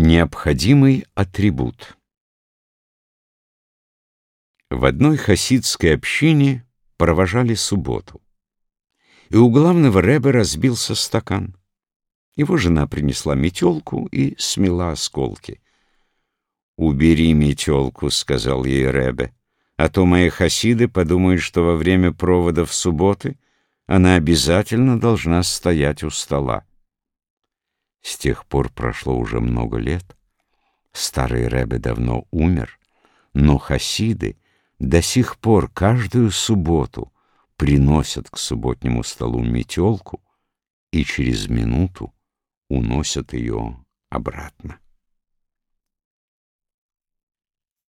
Необходимый атрибут В одной хасидской общине провожали субботу, и у главного рэбе разбился стакан. Его жена принесла метелку и смела осколки. «Убери метелку», — сказал ей рэбе, «а то мои хасиды подумают, что во время проводов субботы она обязательно должна стоять у стола». С тех пор прошло уже много лет. Старый Рэбе давно умер, но хасиды до сих пор каждую субботу приносят к субботнему столу метелку и через минуту уносят ее обратно.